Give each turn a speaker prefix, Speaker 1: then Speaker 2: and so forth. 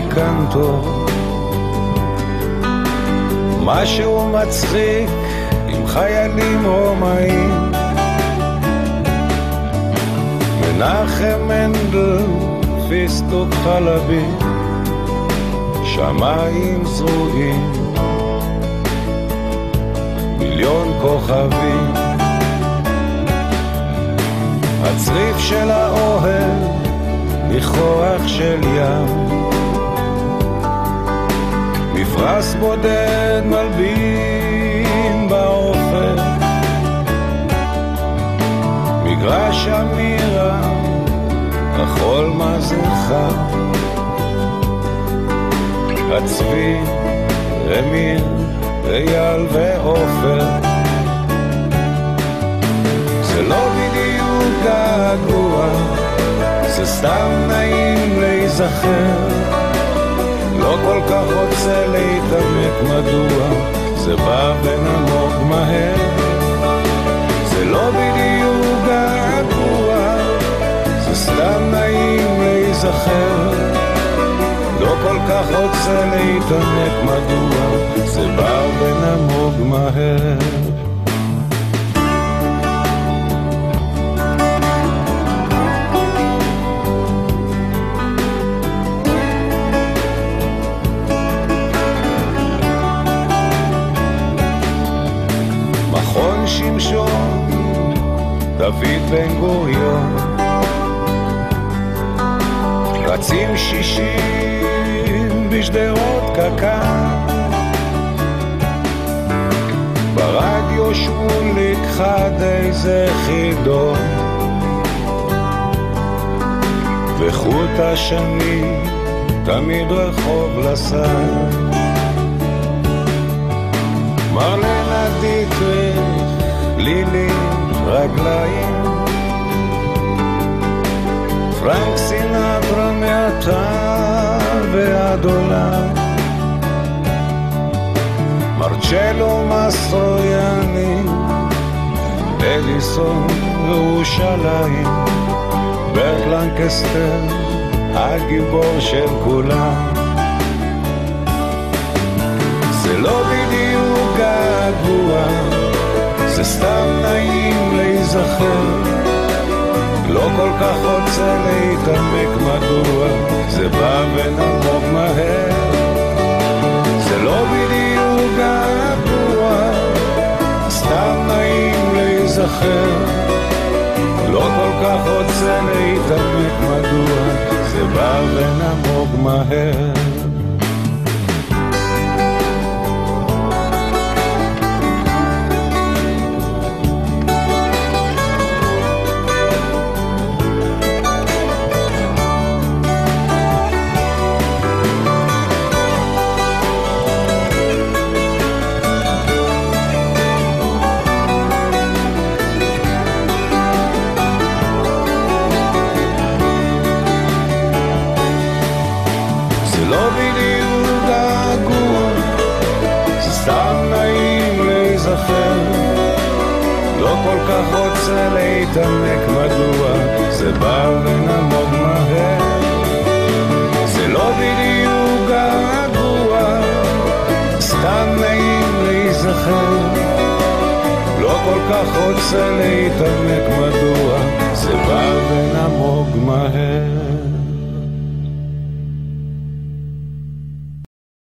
Speaker 1: קנטור. משהו מצחיק עם חיילים רומאים. מנחם מנדל, פיסטוק חלבי, שמיים זרועים, מיליון כוכבים. הצריף של האוהל, ניחוח של ים. מפרש בודד מלבין באופן, מגרש אמירה, החול מזרחה. הצבי, רמיר, אייל ועופר. זה לא בדיוק געגוע, זה סתם נעים להיזכר. לא כל כך רוצה להתעמק מדוע זה בא ונמוג מהר. זה לא בדיוק געגוע, זה סתם נעים להיזכר. לא כל כך רוצה להתעמק מדוע זה בא ונמוג מהר. דוד בן גוריון, רצים שישים בשדרות קק"ל. ברדיו שמוליק חד איזה חידון, וחוט השני תמיד רחוב לסל. מרלנה דיטריך, לילי רגליים, פרנק סינטרה מעתה ועד עולם, מרצ'לו מסטרויאני, אליסון ירושלים, ברט לנקסטר, הגיבור של כולם. זה לא בדיוק געגוע, זה סתם נעים להיזכר. לא כל כך רוצה להתעמק מדוע, זה בא ונמוג מהר. זה לא בדיוק געגוע, סתם נעים להיזכר. לא כל כך רוצה להתעמק מדוע, זה בא ונמוג מהר. לא בדיוק געגוע, סתם נעים להיזכר. לא כל כך רוצה להתעמק מדוע, זה בא ונמוג מהר. זה לא בדיוק געגוע, סתם נעים להיזכר. לא כל כך רוצה להתעמק